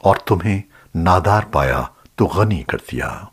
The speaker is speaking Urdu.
اور تمہیں نادار پایا تو غنی کر دیا۔